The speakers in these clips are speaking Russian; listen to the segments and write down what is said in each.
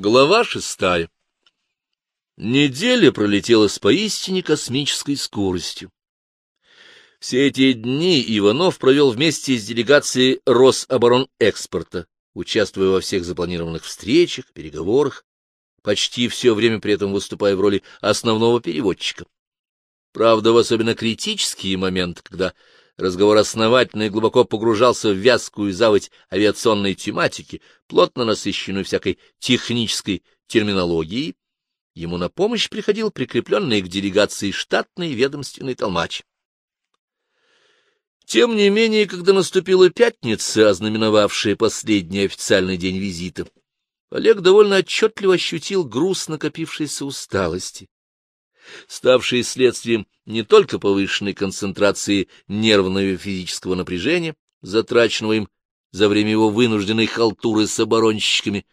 Глава шестая. Неделя пролетела с поистине космической скоростью. Все эти дни Иванов провел вместе с делегацией Рособоронэкспорта, участвуя во всех запланированных встречах, переговорах, почти все время при этом выступая в роли основного переводчика. Правда, в особенно критические моменты, когда разговор основательно и глубоко погружался в вязкую заводь авиационной тематики, плотно насыщенную всякой технической терминологией, ему на помощь приходил прикрепленный к делегации штатный ведомственный толмач. Тем не менее, когда наступила пятница, ознаменовавшая последний официальный день визита, Олег довольно отчетливо ощутил груз накопившейся усталости, ставший следствием не только повышенной концентрации нервного и физического напряжения, затраченного им за время его вынужденной халтуры с оборонщиками,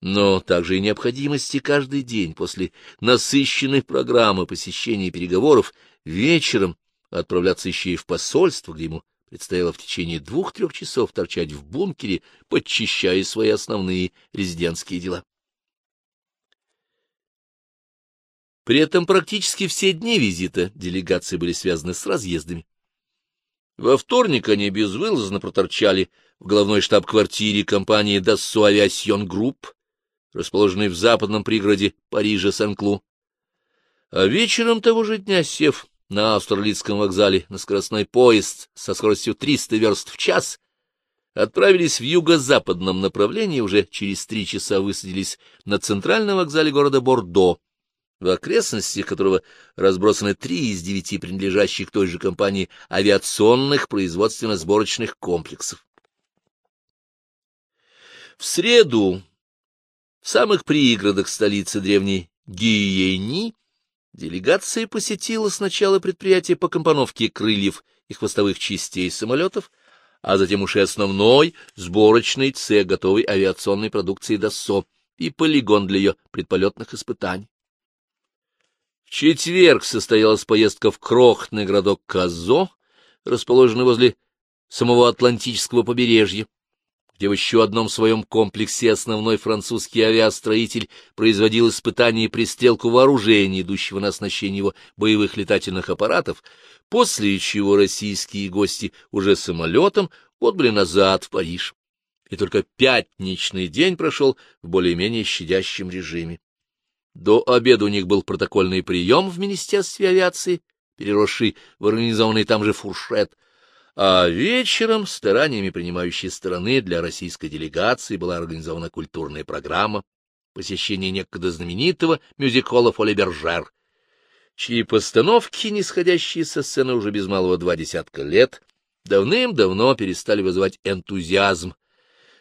но также и необходимости каждый день после насыщенной программы посещения переговоров вечером отправляться еще и в посольство, где ему предстояло в течение двух-трех часов торчать в бункере, подчищая свои основные резидентские дела. При этом практически все дни визита делегации были связаны с разъездами. Во вторник они безвылазно проторчали в головной штаб-квартире компании Dassault Aviation Group, расположенной в западном пригороде Парижа Сен-Клу. А вечером того же дня, сев на австралийском вокзале на скоростной поезд со скоростью 300 верст в час, отправились в юго-западном направлении, уже через три часа высадились на центральном вокзале города Бордо, в окрестностях которого разбросаны три из девяти принадлежащих той же компании авиационных производственно-сборочных комплексов. В среду в самых пригородах столицы древней Гиени делегация посетила сначала предприятие по компоновке крыльев и хвостовых частей самолетов, а затем уж и основной сборочный цех готовой авиационной продукции ДАСО и полигон для ее предполетных испытаний. В четверг состоялась поездка в крохотный городок Казо, расположенный возле самого Атлантического побережья, где в еще одном своем комплексе основной французский авиастроитель производил испытания и пристрелку вооружения, идущего на оснащение его боевых летательных аппаратов, после чего российские гости уже самолетом отбыли назад в Париж. И только пятничный день прошел в более-менее щадящем режиме. До обеда у них был протокольный прием в Министерстве авиации, переросший в организованный там же фуршет, а вечером стараниями принимающей стороны для российской делегации была организована культурная программа посещения некогда знаменитого мюзик-холла «Фоле Бержер», чьи постановки, нисходящие со сцены уже без малого два десятка лет, давным-давно перестали вызывать энтузиазм.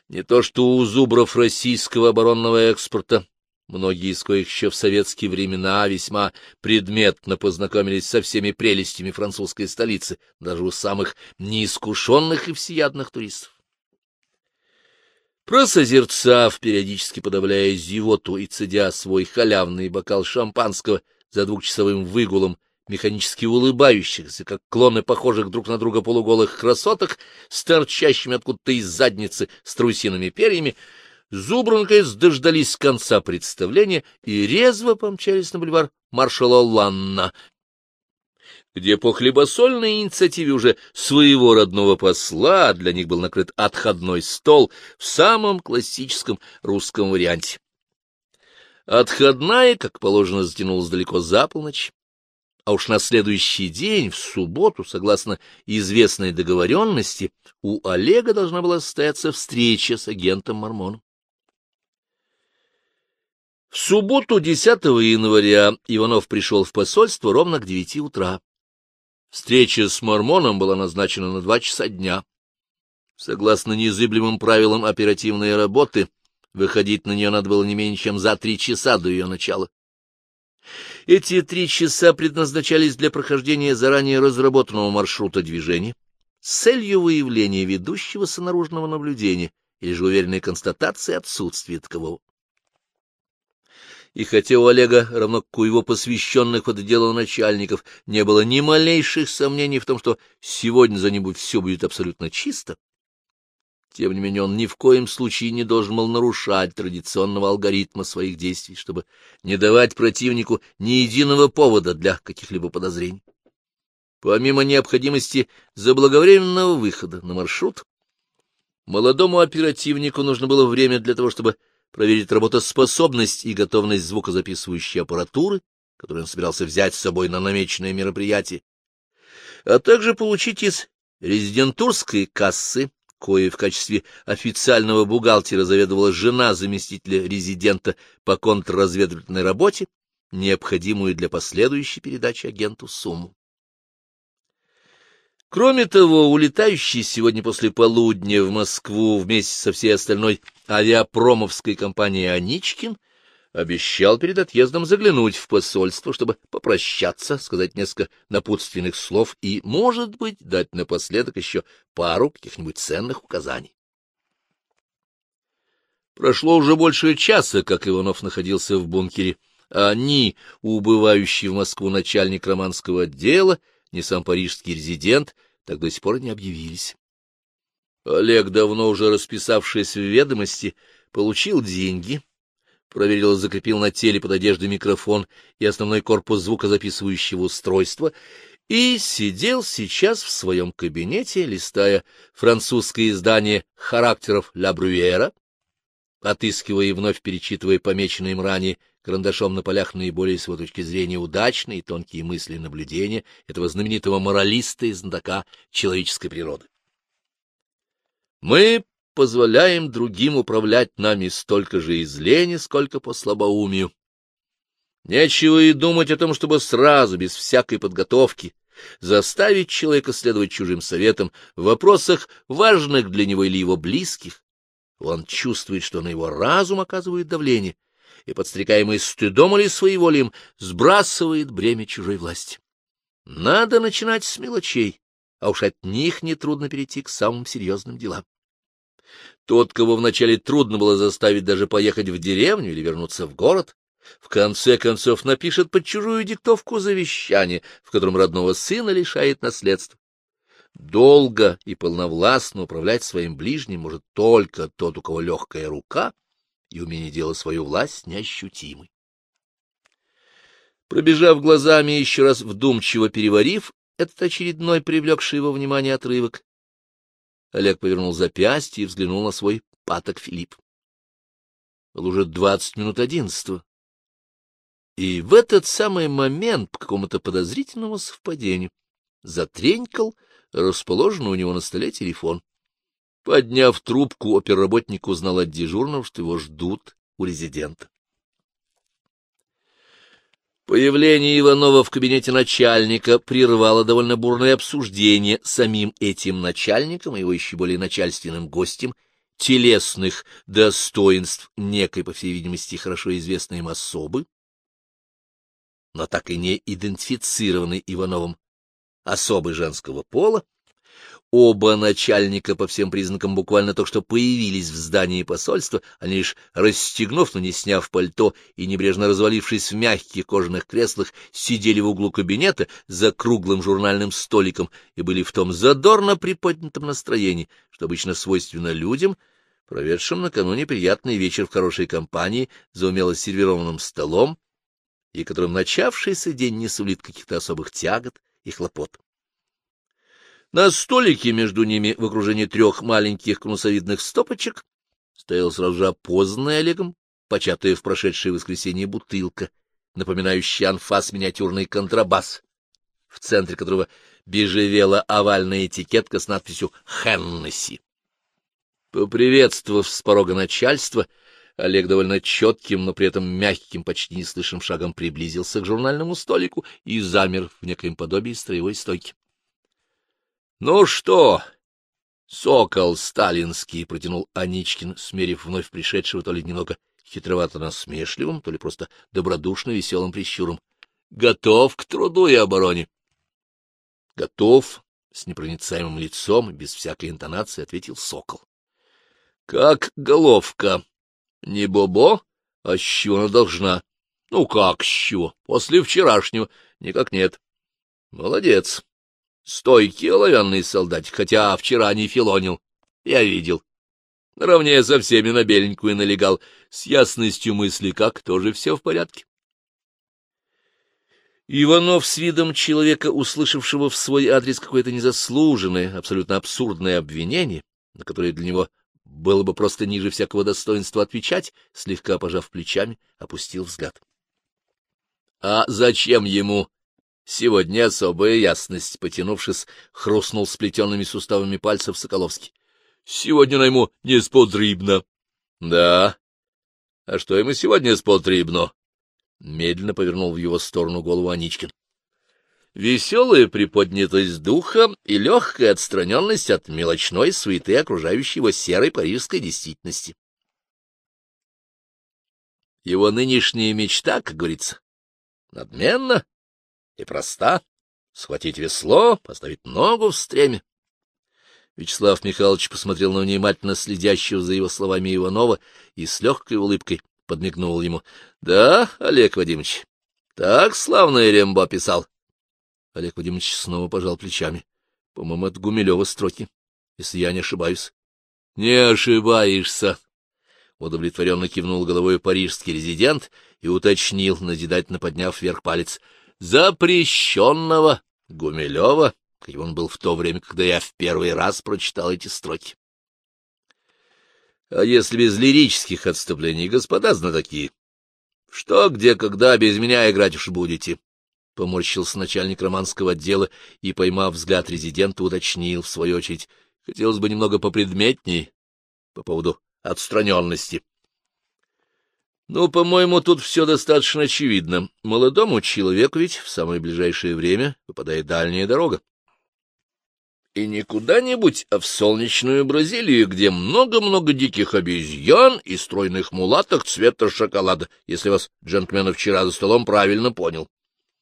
Не то что у зубров российского оборонного экспорта, многие из коих еще в советские времена весьма предметно познакомились со всеми прелестями французской столицы, даже у самых неискушенных и всеядных туристов. Просозерцав, периодически подавляя зевоту и цедя свой халявный бокал шампанского за двухчасовым выгулом, механически улыбающихся, как клоны похожих друг на друга полуголых красоток, с торчащими откуда-то из задницы страусиными перьями, Зубры, дождались конца представления и резво помчались на бульвар маршала Ланна, где по хлебосольной инициативе уже своего родного посла для них был накрыт отходной стол в самом классическом русском варианте. Отходная, как положено, затянулась далеко за полночь, а уж на следующий день, в субботу, согласно известной договоренности, у Олега должна была состояться встреча с агентом Мормоном. В субботу, 10 января, Иванов пришел в посольство ровно к девяти утра. Встреча с Мормоном была назначена на два часа дня. Согласно незыблемым правилам оперативной работы, выходить на нее надо было не менее чем за три часа до ее начала. Эти три часа предназначались для прохождения заранее разработанного маршрута движения с целью выявления ведущегося наружного наблюдения или же уверенной констатации отсутствия такового и хотя у Олега, равно как у его посвященных это дело начальников, не было ни малейших сомнений в том, что сегодня за ним все будет абсолютно чисто, Тем не менее, он ни в коем случае не должен был нарушать традиционного алгоритма своих действий, чтобы не давать противнику ни единого повода для каких-либо подозрений. Помимо необходимости заблаговременного выхода на маршрут, молодому оперативнику нужно было время для того, чтобы проверить работоспособность и готовность звукозаписывающей аппаратуры, которую он собирался взять с собой на намеченное мероприятие, а также получить из резидентурской кассы кое в качестве официального бухгалтера заведовала жена заместителя резидента по контрразведывательной работе, необходимую для последующей передачи агенту сумму. Кроме того, улетающий сегодня после полудня в Москву вместе со всей остальной авиапромовской компанией Аничкин обещал перед отъездом заглянуть в посольство, чтобы попрощаться, сказать несколько напутственных слов и, может быть, дать напоследок еще пару каких-нибудь ценных указаний. Прошло уже больше часа, как Иванов находился в бункере, а ни убывающий в Москву начальник романского отдела, ни сам парижский резидент так до сих пор не объявились. Олег, давно уже расписавшись в ведомости, получил деньги, проверил и закрепил на теле под одеждой микрофон и основной корпус звукозаписывающего устройства, и сидел сейчас в своем кабинете, листая французское издание «Характеров Ла Брюера», отыскивая и вновь перечитывая помеченные им ранее карандашом на полях наиболее, с его точки зрения, удачные и тонкие мысли и наблюдения этого знаменитого моралиста и знатока человеческой природы. Мы позволяем другим управлять нами столько же из лени, сколько по слабоумию. Нечего и думать о том, чтобы сразу, без всякой подготовки, заставить человека следовать чужим советам в вопросах, важных для него или его близких. Он чувствует, что на его разум оказывает давление, и, подстрекаемый стыдом или своеволием, сбрасывает бремя чужой власти. Надо начинать с мелочей, а уж от них нетрудно перейти к самым серьезным делам. Тот, кого вначале трудно было заставить даже поехать в деревню или вернуться в город, в конце концов напишет под чужую диктовку завещание, в котором родного сына лишает наследства. Долго и полновластно управлять своим ближним может только тот, у кого легкая рука и умение делать свою власть неощутимой. Пробежав глазами еще раз вдумчиво переварив этот очередной привлекший его внимание отрывок, Олег повернул запястье и взглянул на свой паток Филипп. Было уже двадцать минут одиннадцатого. И в этот самый момент, по какому-то подозрительному совпадению, затренькал расположенный у него на столе телефон. Подняв трубку, оперработник узнал от дежурного, что его ждут у резидента. Появление Иванова в кабинете начальника прервало довольно бурное обсуждение самим этим начальником и его еще более начальственным гостем телесных достоинств некой, по всей видимости, хорошо известной им особы, но так и не идентифицированной Ивановым особы женского пола, Оба начальника по всем признакам буквально только что появились в здании посольства, они лишь расстегнув, но не сняв пальто и небрежно развалившись в мягких кожаных креслах, сидели в углу кабинета за круглым журнальным столиком и были в том задорно приподнятом настроении, что обычно свойственно людям, проведшим накануне приятный вечер в хорошей компании за умело сервированным столом, и которым начавшийся день не сулит каких-то особых тягот и хлопот. На столике между ними, в окружении трех маленьких конусовидных стопочек, стоял сразу же опознанная Олегом, початая в прошедшее воскресенье бутылка, напоминающая анфас миниатюрный контрабас, в центре которого бежевела овальная этикетка с надписью «Хеннесси». Поприветствовав с порога начальства, Олег довольно четким, но при этом мягким, почти неслышным шагом приблизился к журнальному столику и замер в некоем подобии строевой стойки. — Ну что, сокол сталинский, — протянул Аничкин, смерив вновь пришедшего то ли немного хитровато-насмешливым, то ли просто добродушно-веселым прищуром. — Готов к труду и обороне? — Готов, — с непроницаемым лицом, без всякой интонации ответил сокол. — Как головка? Не бобо? А с чего она должна? — Ну как с чего? После вчерашнего? Никак нет. — Молодец. Стойкий оловянный солдатик, хотя вчера не филонил. Я видел. наравне со всеми на беленькую налегал. С ясностью мысли как, тоже все в порядке. Иванов с видом человека, услышавшего в свой адрес какое-то незаслуженное, абсолютно абсурдное обвинение, на которое для него было бы просто ниже всякого достоинства отвечать, слегка пожав плечами, опустил взгляд. — А зачем ему? Сегодня особая ясность, потянувшись, хрустнул сплетенными суставами пальцев Соколовский. — Сегодня на ему не спотрібно. — Да. А что ему сегодня спотрібно? Медленно повернул в его сторону голову Аничкин. Веселая приподнятость духа и легкая отстраненность от мелочной суеты окружающей его серой парижской действительности. Его нынешняя мечта, как говорится, надменна и проста — схватить весло, поставить ногу в стреме. Вячеслав Михайлович посмотрел на внимательно следящего за его словами Иванова и с легкой улыбкой подмигнул ему. — Да, Олег Вадимович, так славно Рембо писал. Олег Вадимович снова пожал плечами. — По-моему, это Гумилева строки, если я не ошибаюсь. — Не ошибаешься! — удовлетворенно кивнул головой парижский резидент и уточнил, назидательно подняв вверх палец. — Запрещенного Гумилева, каким он был в то время, когда я в первый раз прочитал эти строки. А если без лирических отступлений, господа знатоки? Что, где, когда без меня играть уж будете? Поморщился начальник романского отдела и, поймав взгляд резидента, уточнил, в свою очередь, хотелось бы немного попредметней по поводу отстраненности. Ну, по-моему, тут все достаточно очевидно. Молодому человеку ведь в самое ближайшее время выпадает дальняя дорога. И не куда-нибудь, а в солнечную Бразилию, где много-много диких обезьян и стройных мулаток цвета шоколада, если вас, джентльмены, вчера за столом правильно понял.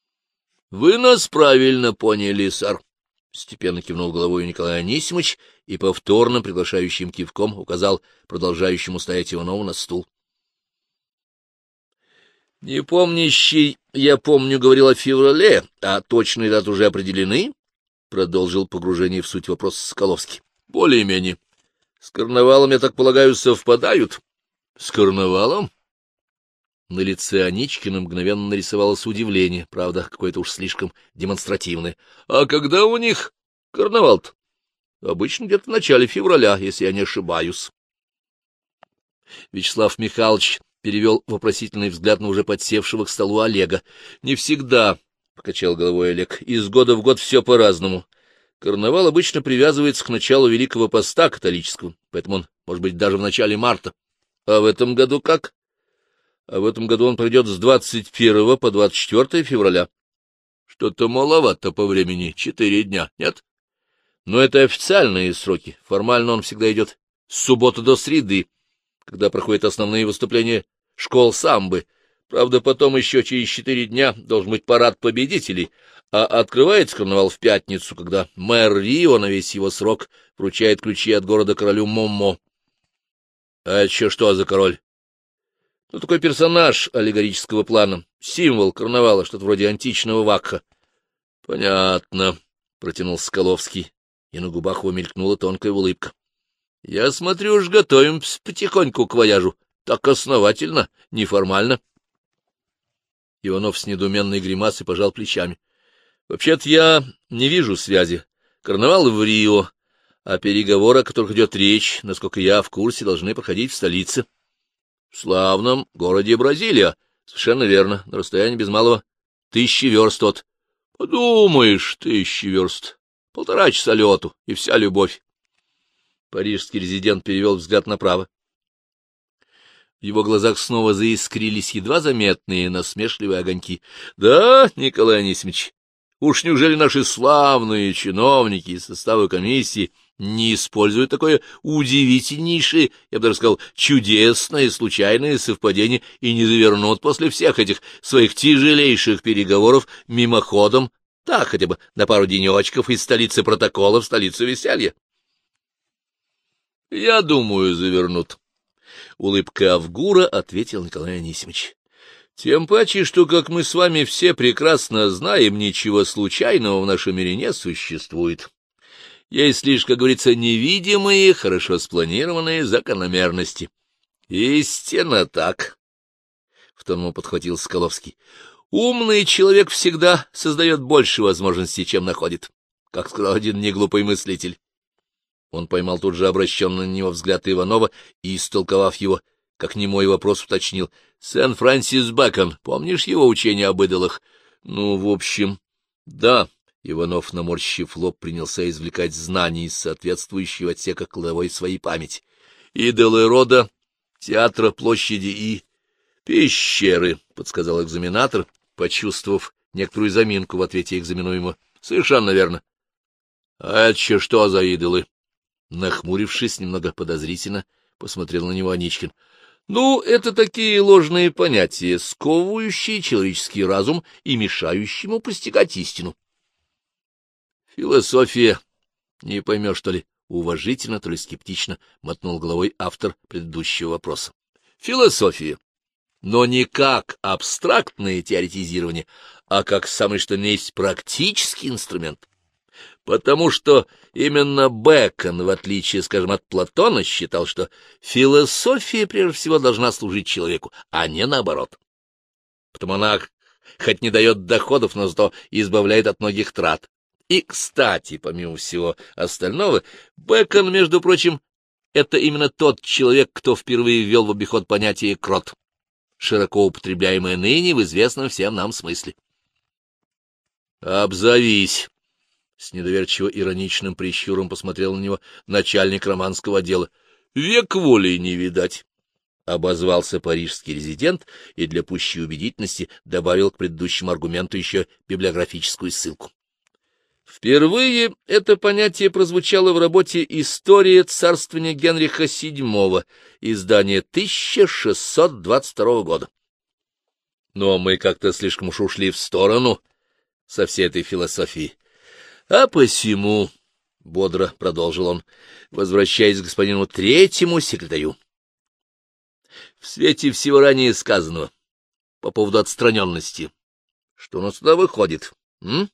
— Вы нас правильно поняли, сэр, — степенно кивнул головой Николай Анисимович и повторно приглашающим кивком указал продолжающему стоять Иванову на стул. — Не помнящий, я помню, говорил о феврале, а точные даты уже определены, — продолжил погружение в суть вопрос Соколовский. — Более-менее. С карнавалом, я так полагаю, совпадают? — С карнавалом? На лице Аничкина мгновенно нарисовалось удивление, правда, какое-то уж слишком демонстративное. — А когда у них карнавал-то? — Обычно где-то в начале февраля, если я не ошибаюсь. Вячеслав Михайлович перевел вопросительный взгляд на уже подсевшего к столу Олега. — Не всегда, — покачал головой Олег. — Из года в год все по-разному. Карнавал обычно привязывается к началу Великого Поста католического, поэтому он может быть даже в начале марта. А в этом году как? А в этом году он пройдет с 21 по 24 февраля. Что-то маловато по времени, четыре дня, нет? Но это официальные сроки. Формально он всегда идет с субботы до среды, когда проходят основные выступления школ самбы, Правда, потом еще через четыре дня должен быть парад победителей, а открывается карнавал в пятницу, когда мэр Рио на весь его срок вручает ключи от города королю Момо. А еще что за король? Ну, такой персонаж аллегорического плана, символ карнавала, что-то вроде античного вакха. — Понятно, — протянул Скаловский, и на губах его мелькнула тонкая улыбка. — Я смотрю, уж готовимся потихоньку к вояжу. Так основательно, неформально. — Иванов с недоуменной гримасой пожал плечами. — Вообще-то я не вижу связи. Карнавал в Рио, а переговоры, о которых идет речь, насколько я в курсе, должны проходить в столице. — В славном городе Бразилия. Совершенно верно. На расстоянии без малого тысячи верст от... — Подумаешь, тысячи верст. Полтора часа лету, и вся любовь. Парижский резидент перевел взгляд направо. В его глазах снова заискрились едва заметные насмешливые огоньки. — Да, Николай Анисимович, уж неужели наши славные чиновники из состава комиссии не используют такое удивительнейшее, я бы даже сказал, чудесное случайное совпадение и не завернут после всех этих своих тяжелейших переговоров мимоходом, так хотя бы на пару денечков из столицы протокола в столицу веселья? — Я думаю, завернут, Улыбка Авгура ответил Николай Анисимович. Тем паче, что, как мы с вами все прекрасно знаем, ничего случайного в нашем мире не существует. Есть лишь, как говорится, невидимые, хорошо спланированные закономерности. Истинно так, — в тон подхватил Скаловский. Умный человек всегда создает больше возможностей, чем находит, как сказал один неглупый мыслитель. Он поймал тут же обращенный на него взгляд Иванова и, истолковав его, как немой вопрос, уточнил. — Сен-Франсис Бэкон, помнишь его учение об идолах? — Ну, в общем, да. Иванов, наморщив лоб, принялся извлекать знания из соответствующего отсека кладовой своей памяти. Идолы рода, театра, площади и пещеры, — подсказал экзаменатор, почувствовав некоторую заминку в ответе экзаменуемого. — Совершенно верно. — А это что за идолы? Нахмурившись немного подозрительно, посмотрел на него Аничкин. — Ну, это такие ложные понятия, сковывающие человеческий разум и мешающие ему постигать истину. — Философия. Не поймешь, что ли? Уважительно, то ли скептично мотнул головой автор предыдущего вопроса. — Философия. Но не как абстрактное теоретизирование, а как самый что ни есть практический инструмент потому что именно Бэкон, в отличие, скажем, от Платона, считал, что философия прежде всего должна служить человеку, а не наоборот. Потому она хоть не дает доходов, но зато избавляет от многих трат. И, кстати, помимо всего остального, Бэкон, между прочим, это именно тот человек, кто впервые ввел в обиход понятие «крот», широко употребляемое ныне в известном всем нам смысле. «Обзовись!» С недоверчиво-ироничным прищуром посмотрел на него начальник романского отдела. — Век воли не видать! — обозвался парижский резидент и для пущей убедительности добавил к предыдущему аргументу еще библиографическую ссылку. Впервые это понятие прозвучало в работе «История царствования Генриха VII», издание 1622 года. Но мы как-то слишком уж ушли в сторону со всей этой философией. А посему, — бодро продолжил он, возвращаясь к господину третьему секретарю, в свете всего ранее сказанного по поводу отстраненности, что у нас туда выходит, м?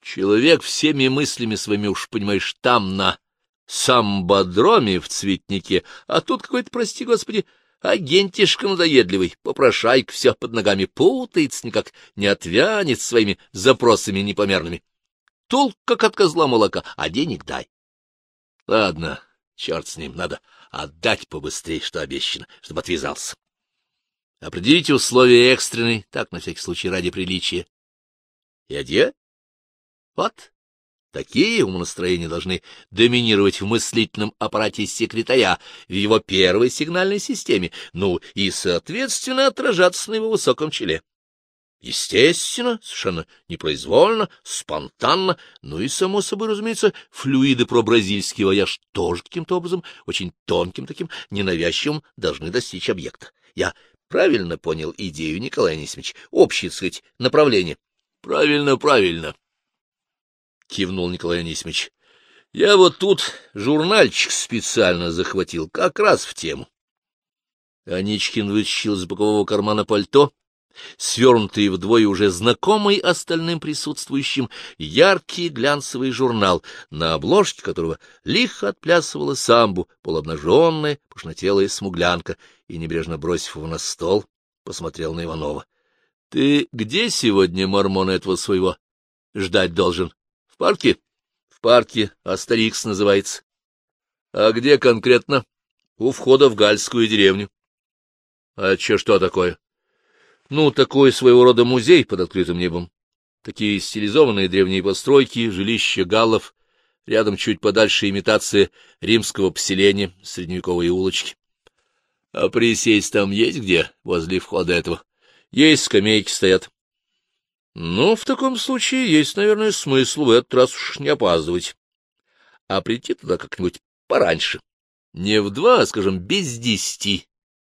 Человек всеми мыслями своими, уж понимаешь, там, на самбодроме в цветнике, а тут какой-то, прости господи, агентишка надоедливый, попрошайк все под ногами путается, никак не отвянет своими запросами непомерными. Толк, как от козла молока, а денег дай. Ладно, черт с ним, надо отдать побыстрее, что обещано, чтобы отвязался. Определите условия экстренной, так, на всякий случай, ради приличия. И одет? Вот. Такие умонастроения должны доминировать в мыслительном аппарате секретаря в его первой сигнальной системе, ну и, соответственно, отражаться на его высоком челе. Естественно, совершенно непроизвольно, спонтанно, ну и, само собой, разумеется, флюиды про бразильский вояж тоже каким-то образом, очень тонким таким, ненавязчивым, должны достичь объекта. Я правильно понял идею, Николай Анисимович? Общее, так сказать, направление. — Правильно, правильно, — кивнул Николай Анисимович. — Я вот тут журнальчик специально захватил, как раз в тему. Аничкин вытащил из бокового кармана пальто — свернутый вдвое уже знакомый остальным присутствующим яркий глянцевый журнал, на обложке которого лихо отплясывала самбу полуобнаженная, пушнотелая смуглянка, и, небрежно бросив его на стол, посмотрел на Иванова. — Ты где сегодня мормона этого своего ждать должен? В парке? — В парке, Астерикс называется. — А где конкретно? — У входа в Гальскую деревню. — А че что такое? — ну, такой своего рода музей под открытым небом. Такие стилизованные древние постройки, жилища галлов, рядом чуть подальше имитация римского поселения, средневековые улочки. А присесть там есть где, возле входа этого? Есть скамейки стоят. Ну, в таком случае есть, наверное, смысл в этот раз уж не опаздывать. А прийти туда как-нибудь пораньше. Не в два, а, скажем, без десяти,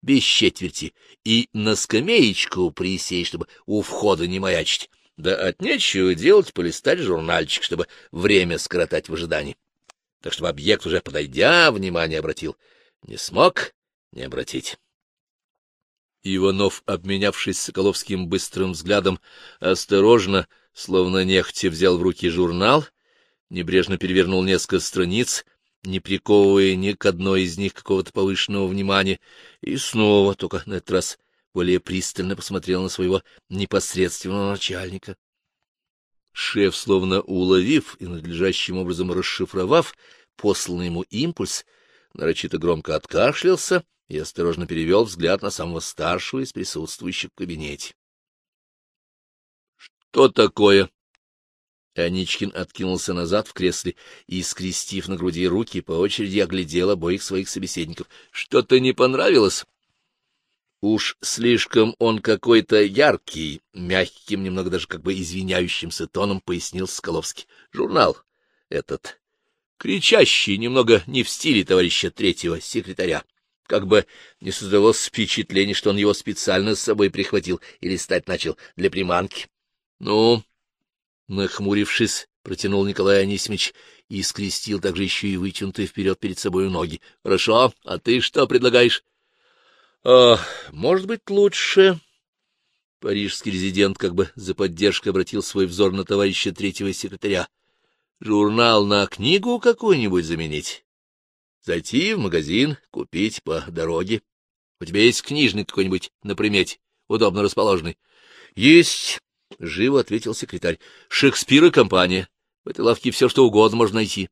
без четверти, и на скамеечку присесть, чтобы у входа не маячить. Да от нечего делать полистать журнальчик, чтобы время скоротать в ожидании. Так чтобы объект, уже подойдя, внимание обратил. Не смог не обратить. Иванов, обменявшись Соколовским быстрым взглядом, осторожно, словно нехотя, взял в руки журнал, небрежно перевернул несколько страниц, не приковывая ни к одной из них какого-то повышенного внимания, и снова, только на этот раз, более пристально посмотрел на своего непосредственного начальника. Шеф, словно уловив и надлежащим образом расшифровав посланный ему импульс, нарочито громко откашлялся и осторожно перевел взгляд на самого старшего из присутствующих в кабинете. — Что такое? Аничкин откинулся назад в кресле и, скрестив на груди руки, по очереди оглядел обоих своих собеседников. — Что-то не понравилось? Уж слишком он какой-то яркий, мягким, немного даже как бы извиняющимся тоном пояснил Скаловский. Журнал этот, кричащий, немного не в стиле товарища третьего секретаря. Как бы не создалось впечатление, что он его специально с собой прихватил и листать начал для приманки. — Ну, нахмурившись, протянул Николай Анисимович и скрестил также еще и вытянутые вперед перед собой ноги. — Хорошо, а ты что предлагаешь? — А, может быть, лучше... Парижский резидент как бы за поддержкой обратил свой взор на товарища третьего секретаря. — Журнал на книгу какую-нибудь заменить? Зайти в магазин, купить по дороге. У тебя есть книжный какой-нибудь на примете, удобно расположенный? — Есть, — живо ответил секретарь. — Шекспир и компания. В этой лавке все, что угодно можно найти.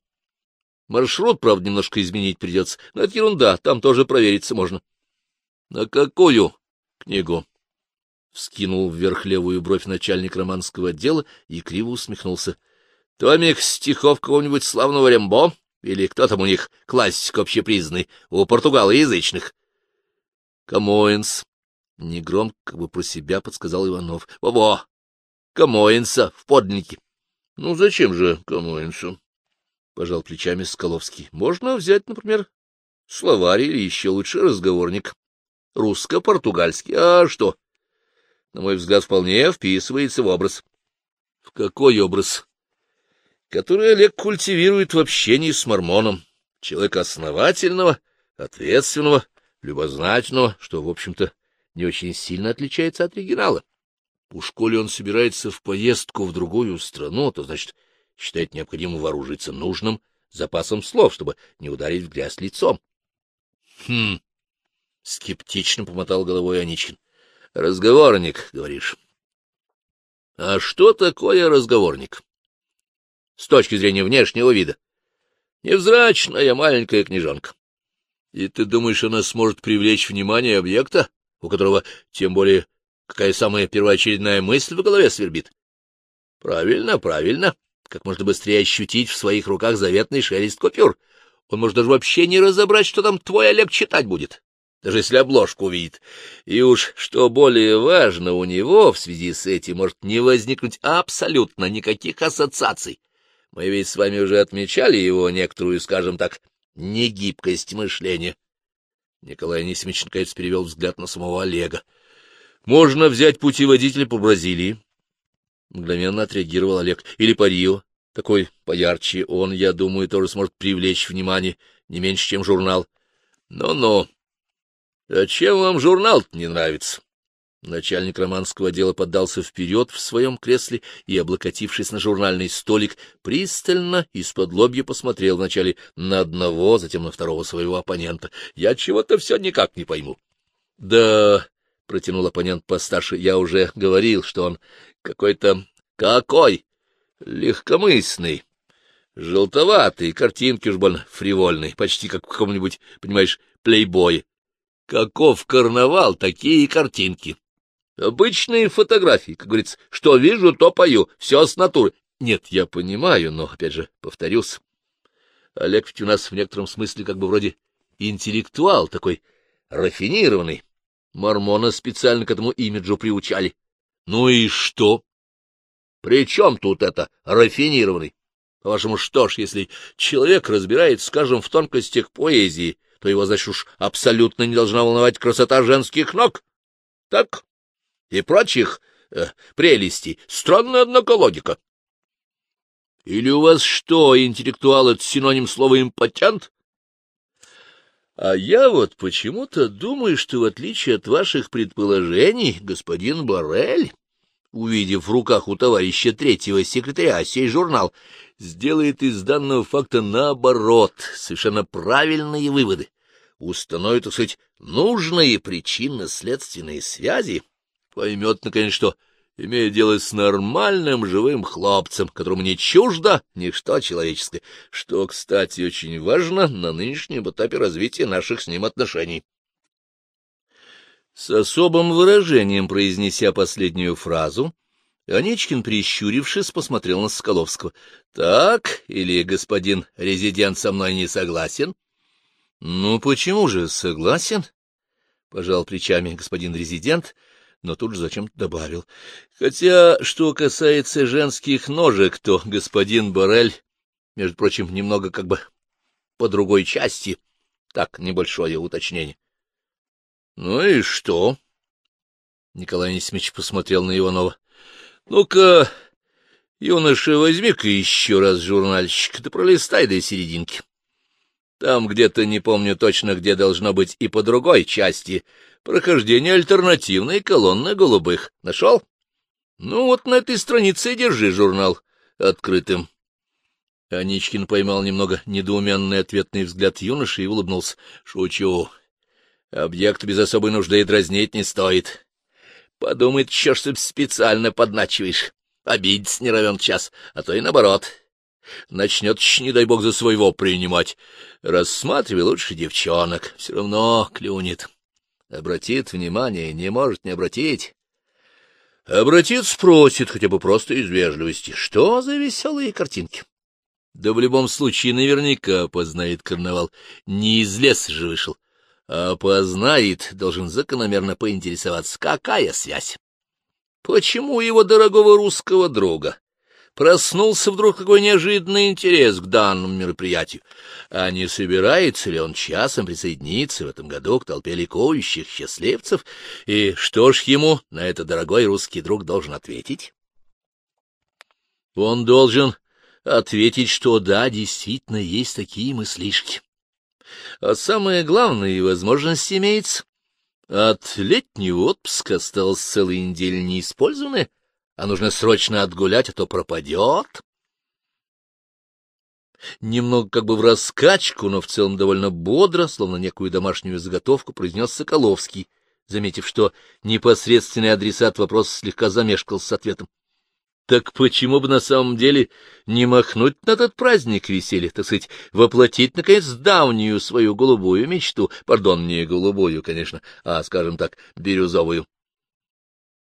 Маршрут, правда, немножко изменить придется, но это ерунда, там тоже провериться можно. — На какую книгу? — вскинул вверх левую бровь начальник романского отдела и криво усмехнулся. — Томик стихов какого-нибудь славного Рембо? Или кто там у них классик общепризнанный, у португалоязычных? — Камоинс. Негромко, как бы про себя подсказал Иванов. — Во-во! Камоинса в подлиннике. — Ну, зачем же Камоинсу? — пожал плечами Скаловский. — Можно взять, например, словарь или еще лучше разговорник. Русско-португальский. А что? На мой взгляд, вполне вписывается в образ. — В какой образ? — Который Олег культивирует в общении с мормоном. Человека основательного, ответственного, любознательного, что, в общем-то, не очень сильно отличается от оригинала. Уж коли он собирается в поездку в другую страну, то, значит, считает необходимым вооружиться нужным запасом слов, чтобы не ударить в грязь лицом. — Хм, — скептично помотал головой Аничкин. — Разговорник, говоришь. — А что такое разговорник? С точки зрения внешнего вида. Невзрачная маленькая книжонка. И ты думаешь, она сможет привлечь внимание объекта, у которого, тем более, Какая самая первоочередная мысль в голове свербит? Правильно, правильно. Как можно быстрее ощутить в своих руках заветный шелест купюр. Он может даже вообще не разобрать, что там твой Олег читать будет, даже если обложку увидит. И уж, что более важно, у него в связи с этим может не возникнуть абсолютно никаких ассоциаций. Мы ведь с вами уже отмечали его некоторую, скажем так, негибкость мышления. Николай Анисимович перевел взгляд на самого Олега. Можно взять путеводитель по Бразилии. Мгновенно отреагировал Олег. Или по Рио. Такой поярче. Он, я думаю, тоже сможет привлечь внимание не меньше, чем журнал. Но-но. А чем вам журнал не нравится? Начальник романского отдела поддался вперед в своем кресле и, облокотившись на журнальный столик, пристально из-под лобья посмотрел вначале на одного, затем на второго своего оппонента. Я чего-то все никак не пойму. — Да — протянул оппонент постарше. — Я уже говорил, что он какой-то... — Какой? — Легкомысленный. Желтоватый, картинки уж больно фривольный, почти как в каком-нибудь, понимаешь, плейбое. Каков карнавал, такие картинки. Обычные фотографии, как говорится, что вижу, то пою, все с натуры. Нет, я понимаю, но, опять же, повторюсь, Олег ведь у нас в некотором смысле как бы вроде интеллектуал такой, рафинированный. Мормона специально к этому имиджу приучали. Ну и что? При чем тут это рафинированный? По-вашему, что ж, если человек разбирается, скажем, в тонкостях поэзии, то его, значит, уж абсолютно не должна волновать красота женских ног? Так? И прочих э, прелестей. Странная, однако, логика. Или у вас что, интеллектуал — это синоним слова «импотент»? А я вот почему-то думаю, что в отличие от ваших предположений, господин Борель увидев в руках у товарища третьего секретаря сей журнал, сделает из данного факта наоборот, совершенно правильные выводы, установит, так сказать, нужные причинно-следственные связи, поймет, наконец, что имея дело с нормальным живым хлопцем, которому не чуждо ничто человеческое, что, кстати, очень важно на нынешнем этапе развития наших с ним отношений. С особым выражением произнеся последнюю фразу, Онечкин, прищурившись, посмотрел на Соколовского. — Так, или господин резидент со мной не согласен? — Ну, почему же согласен? — пожал плечами господин резидент, но тут же зачем-то добавил. — Хотя, что касается женских ножек, то господин Борель, между прочим, немного как бы по другой части. Так, небольшое уточнение. — Ну и что? Николай Несмич посмотрел на Иванова. — Ну-ка, юноша, возьми-ка еще раз журнальчик, да пролистай до серединки. Там где-то, не помню точно, где должно быть и по другой части, прохождение альтернативной колонны голубых. Нашел? Ну вот на этой странице держи журнал открытым. Аничкин поймал немного недоуменный ответный взгляд юноши и улыбнулся. — Шучу. Объект без особой нужды дразнить не стоит. Подумает еще, что специально подначиваешь. Обидится не равен час, а то и наоборот. Начнет, не дай бог, за своего принимать. Рассматривай лучше девчонок, все равно клюнет. Обратит внимание, не может не обратить. Обратит, спросит, хотя бы просто из вежливости, что за веселые картинки. Да в любом случае наверняка познает карнавал. Не из леса же вышел. Опознает, должен закономерно поинтересоваться, какая связь. Почему его дорогого русского друга проснулся вдруг какой неожиданный интерес к данному мероприятию, а не собирается ли он часом присоединиться в этом году к толпе ликующих счастливцев, и что ж ему на это дорогой русский друг должен ответить? Он должен ответить, что да, действительно есть такие мыслишки. А самое главное, возможность имеется. От летнего отпуска осталось целые недели неиспользованные, а нужно срочно отгулять, а то пропадет. Немного как бы в раскачку, но в целом довольно бодро, словно некую домашнюю заготовку, произнес Соколовский, заметив, что непосредственный адресат вопроса слегка замешкал с ответом. Так почему бы на самом деле не махнуть на этот праздник веселья, так сказать, воплотить, наконец, давнюю свою голубую мечту, пардон, не голубую, конечно, а, скажем так, бирюзовую?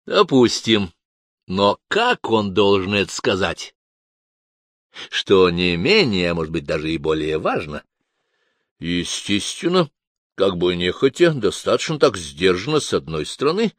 Допустим. Но как он должен это сказать? Что не менее, а может быть, даже и более важно. Естественно, как бы нехотя, достаточно так сдержанно с одной стороны,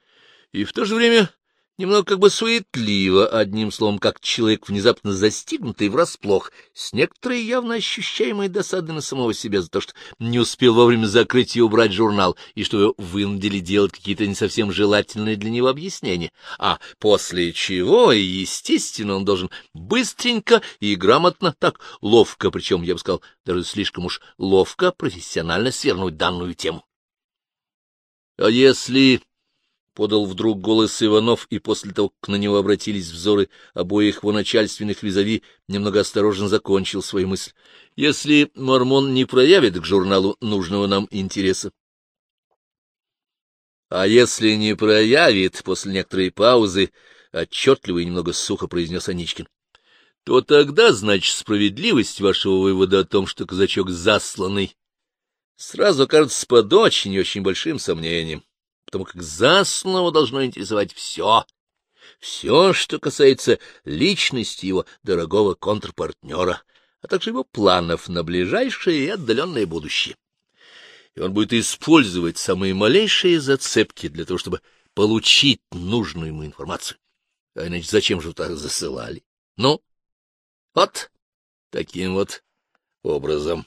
и в то же время немного как бы суетливо, одним словом, как человек, внезапно застигнутый врасплох, с некоторой явно ощущаемой досадой на самого себя за то, что не успел вовремя закрыть и убрать журнал, и что вынудили делать какие-то не совсем желательные для него объяснения. А после чего, естественно, он должен быстренько и грамотно, так ловко, причем, я бы сказал, даже слишком уж ловко, профессионально свернуть данную тему. А если — подал вдруг голос Иванов, и после того, как на него обратились взоры обоих его начальственных визави, немного осторожно закончил свою мысль. — Если Мормон не проявит к журналу нужного нам интереса. — А если не проявит, после некоторой паузы, отчетливо и немного сухо произнес Аничкин, — то тогда, значит, справедливость вашего вывода о том, что казачок засланный, сразу кажется под очень и очень большим сомнением. — потому как засланного должно интересовать все, все, что касается личности его дорогого контрпартнера, а также его планов на ближайшее и отдаленное будущее. И он будет использовать самые малейшие зацепки для того, чтобы получить нужную ему информацию. А иначе зачем же так засылали? Ну, вот таким вот образом.